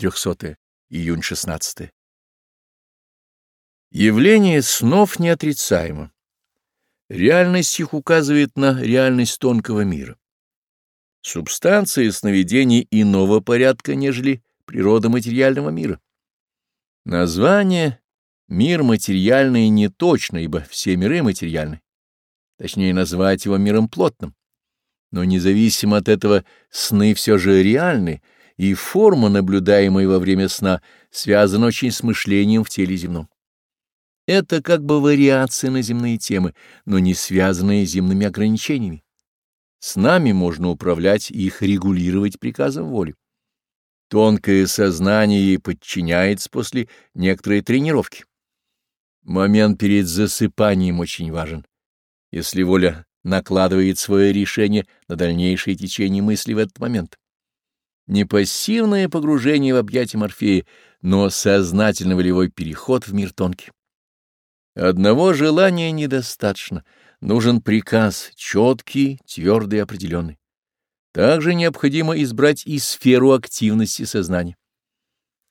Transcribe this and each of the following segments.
300 июнь 16. -е. Явление снов неотрицаемо. Реальность их указывает на реальность тонкого мира. Субстанции сновидений иного порядка, нежели природа материального мира. Название «мир материальный» неточно, ибо все миры материальны. Точнее, назвать его миром плотным. Но независимо от этого сны все же реальны — и форма, наблюдаемая во время сна, связаны очень с мышлением в теле земном. Это как бы вариации на земные темы, но не связанные с земными ограничениями. С нами можно управлять и их регулировать приказом воли. Тонкое сознание ей подчиняется после некоторой тренировки. Момент перед засыпанием очень важен. Если воля накладывает свое решение на дальнейшее течение мысли в этот момент не пассивное погружение в объятия Морфея, но сознательный волевой переход в мир тонкий. Одного желания недостаточно, нужен приказ, четкий, твердый определенный. Также необходимо избрать и сферу активности сознания.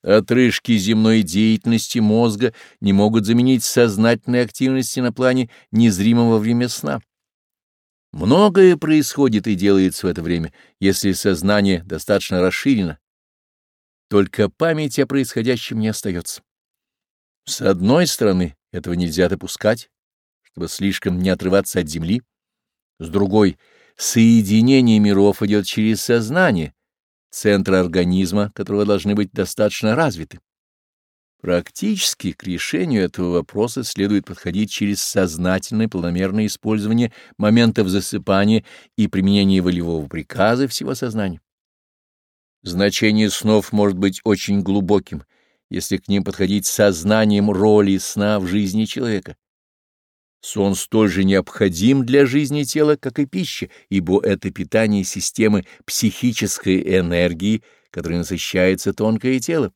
Отрыжки земной деятельности мозга не могут заменить сознательной активности на плане незримого время сна. Многое происходит и делается в это время, если сознание достаточно расширено. Только память о происходящем не остается. С одной стороны, этого нельзя допускать, чтобы слишком не отрываться от земли. С другой, соединение миров идет через сознание, центр организма, которого должны быть достаточно развиты. Практически к решению этого вопроса следует подходить через сознательное планомерное использование моментов засыпания и применение волевого приказа всего сознания. Значение снов может быть очень глубоким, если к ним подходить сознанием роли сна в жизни человека. Сон столь же необходим для жизни тела, как и пища, ибо это питание системы психической энергии, которой насыщается тонкое тело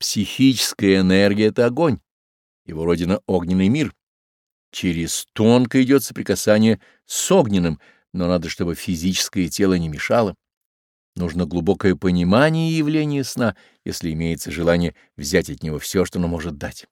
психическая энергия — это огонь, его родина — огненный мир. Через тонко идет соприкасание с огненным, но надо, чтобы физическое тело не мешало. Нужно глубокое понимание явления сна, если имеется желание взять от него все, что оно может дать.